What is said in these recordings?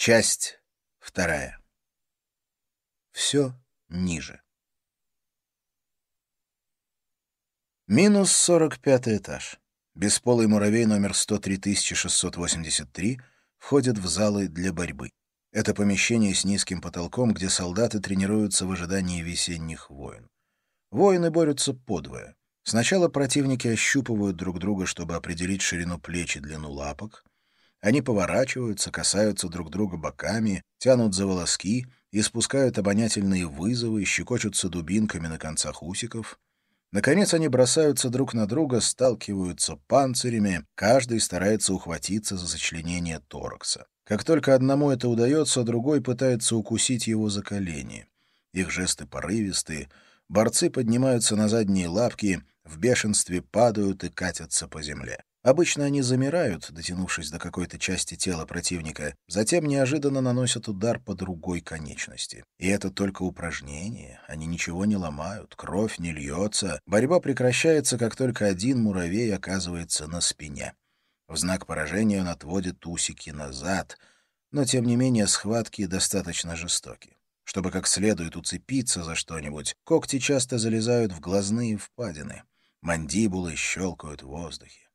Часть вторая. Все ниже. Минус 45 этаж. Бесполый муравей номер 103683 входит в залы для борьбы. Это помещение с низким потолком, где солдаты тренируются в ожидании весенних войн. Воины борются подвое. Сначала противники ощупывают друг друга, чтобы определить ширину плеч и длину лапок. Они поворачиваются, касаются друг друга боками, тянут за волоски, испускают обонятельные вызовы, щекочутся дубинками на концах усиков. Наконец они бросаются друг на друга, сталкиваются панцирями, каждый старается ухватиться за сочленение торакса. Как только одному это удается, другой пытается укусить его за колени. Их жесты порывистые, борцы поднимаются на задние лапки, в бешенстве падают и катятся по земле. Обычно они замирают, дотянувшись до какой-то части тела противника, затем неожиданно наносят удар по другой конечности. И это только упражнение, они ничего не ломают, кровь не льется, борьба прекращается, как только один муравей оказывается на спине. В знак поражения он отводит усики назад, но, тем не менее, схватки достаточно жестоки. Чтобы как следует уцепиться за что-нибудь, когти часто залезают в глазные впадины, мандибулы щелкают в воздухе.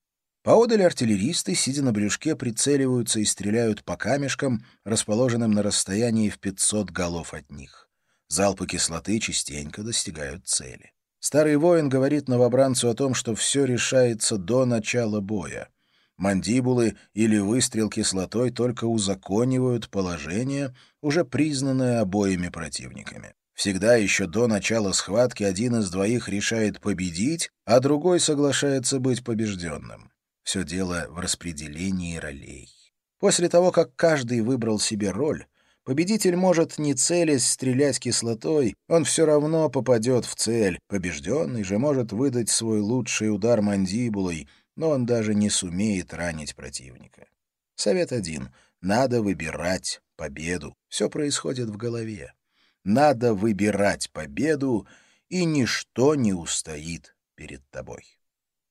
Поодаль артиллеристы, сидя на брюшке, прицеливаются и стреляют по камешкам, расположенным на расстоянии в 500 голов от них. Залпы кислоты частенько достигают цели. Старый воин говорит новобранцу о том, что все решается до начала боя. Мандибулы или выстрел кислотой только узаконивают положение, уже признанное обоими противниками. Всегда еще до начала схватки один из двоих решает победить, а другой соглашается быть побежденным. Все дело в распределении ролей. После того, как каждый выбрал себе роль, победитель может, не целясь, стрелять кислотой, он все равно попадет в цель. Побежденный же может выдать свой лучший удар мандибулой, но он даже не сумеет ранить противника. Совет один. Надо выбирать победу. Все происходит в голове. Надо выбирать победу, и ничто не устоит перед тобой.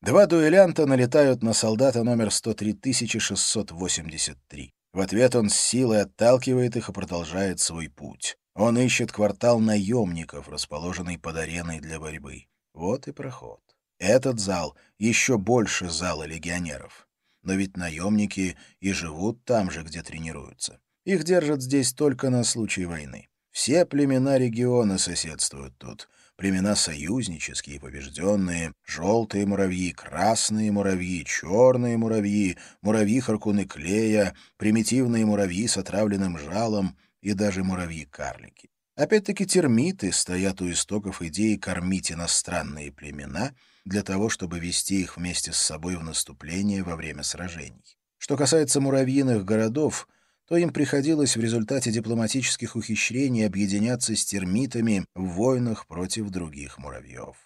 Два дуэлянта налетают на солдата номер 103683. В ответ он с силой отталкивает их и продолжает свой путь. Он ищет квартал наемников, расположенный под ареной для борьбы. Вот и проход. Этот зал еще больше зала легионеров. Но ведь наемники и живут там же, где тренируются. Их держат здесь только на случай войны. Все племена региона соседствуют тут — племена союзнические, побежденные, желтые муравьи, красные муравьи, черные муравьи, муравьи-харкуны клея, примитивные муравьи с отравленным жалом и даже муравьи-карлики. Опять-таки термиты стоят у истоков идеи кормить иностранные племена для того, чтобы вести их вместе с собой в наступление во время сражений. Что касается муравьиных городов — то им приходилось в результате дипломатических ухищрений объединяться с термитами в войнах против других муравьев.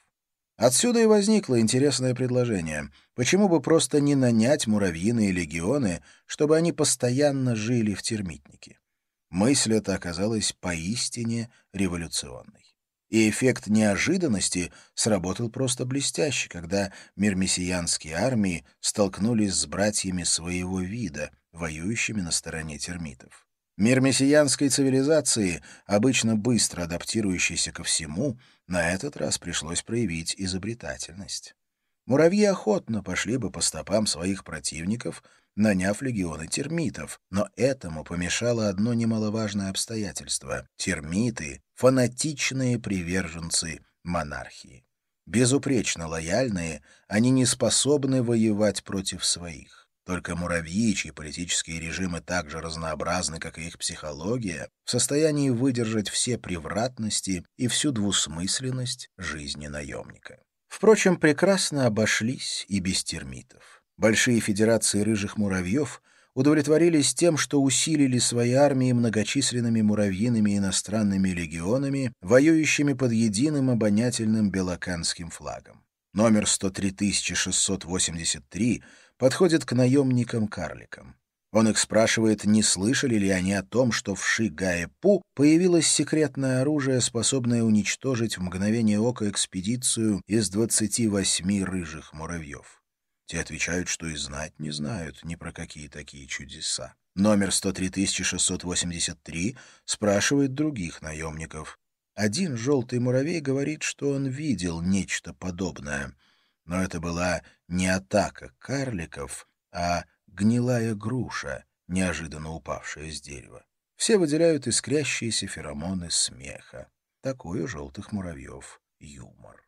Отсюда и возникло интересное предложение. Почему бы просто не нанять муравьиные легионы, чтобы они постоянно жили в термитнике? Мысль эта оказалась поистине революционной. И эффект неожиданности сработал просто блестяще, когда мирмесиянские армии столкнулись с братьями своего вида, воюющими на стороне термитов. Мир мессиянской цивилизации, обычно быстро адаптирующийся ко всему, на этот раз пришлось проявить изобретательность. Муравьи охотно пошли бы по стопам своих противников, наняв легионы термитов, но этому помешало одно немаловажное обстоятельство — термиты — фанатичные приверженцы монархии. Безупречно лояльные, они не способны воевать против своих. Только муравьи, чьи политические режимы так же разнообразны, как и их психология, в состоянии выдержать все превратности и всю двусмысленность жизни наемника. Впрочем, прекрасно обошлись и без термитов. Большие федерации рыжих муравьев удовлетворились тем, что усилили свои армии многочисленными муравьиными иностранными легионами, воюющими под единым обонятельным белоканским флагом. Номер 103683 подходит к наемникам-карликам. Он их спрашивает, не слышали ли они о том, что в Шигаепу появилось секретное оружие, способное уничтожить в мгновение ока экспедицию из 28 рыжих муравьев. Те отвечают, что и знать не знают ни про какие такие чудеса. Номер 103683 спрашивает других наемников. Один желтый муравей говорит, что он видел нечто подобное. Но это была не атака карликов, а гнилая груша, неожиданно упавшая с дерева. Все выделяют искрящиеся феромоны смеха. Такой у желтых муравьев юмор.